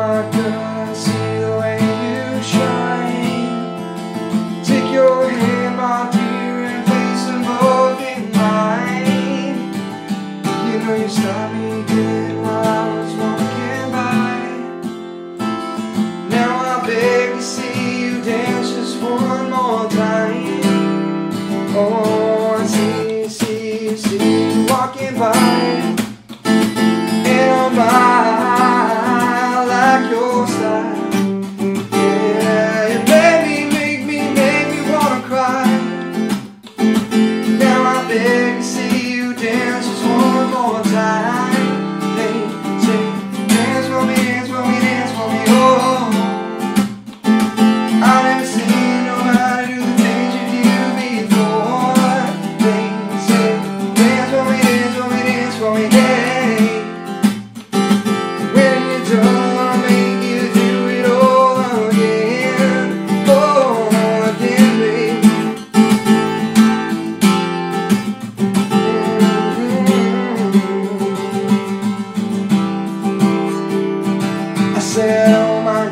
my girl.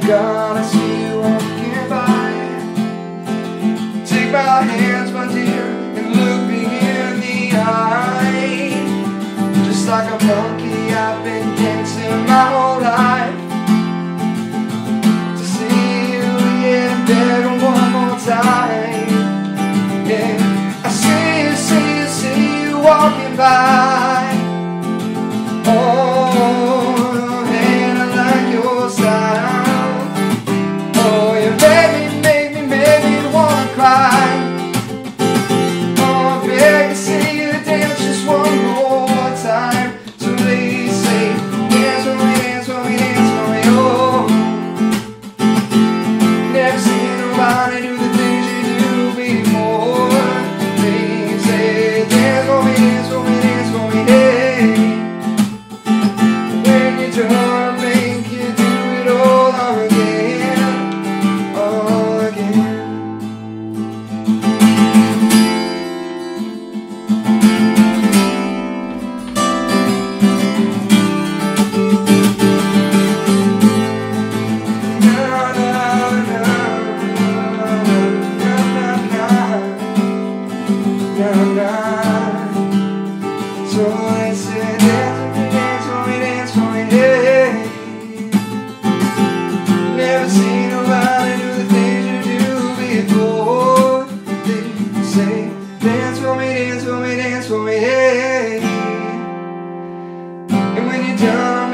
God, I see you walking by. Take my hands, my dear, and look me in the eye. Just like a monkey, I've been dancing my whole life. To see you, yeah, better one more time. Yeah, I see you, see you, see you walking by. So I said, dance for me, dance for me, dance for me, hey. Never seen nobody do the things you do before. They say, dance for me, dance for me, dance for me, hey. And when you're done,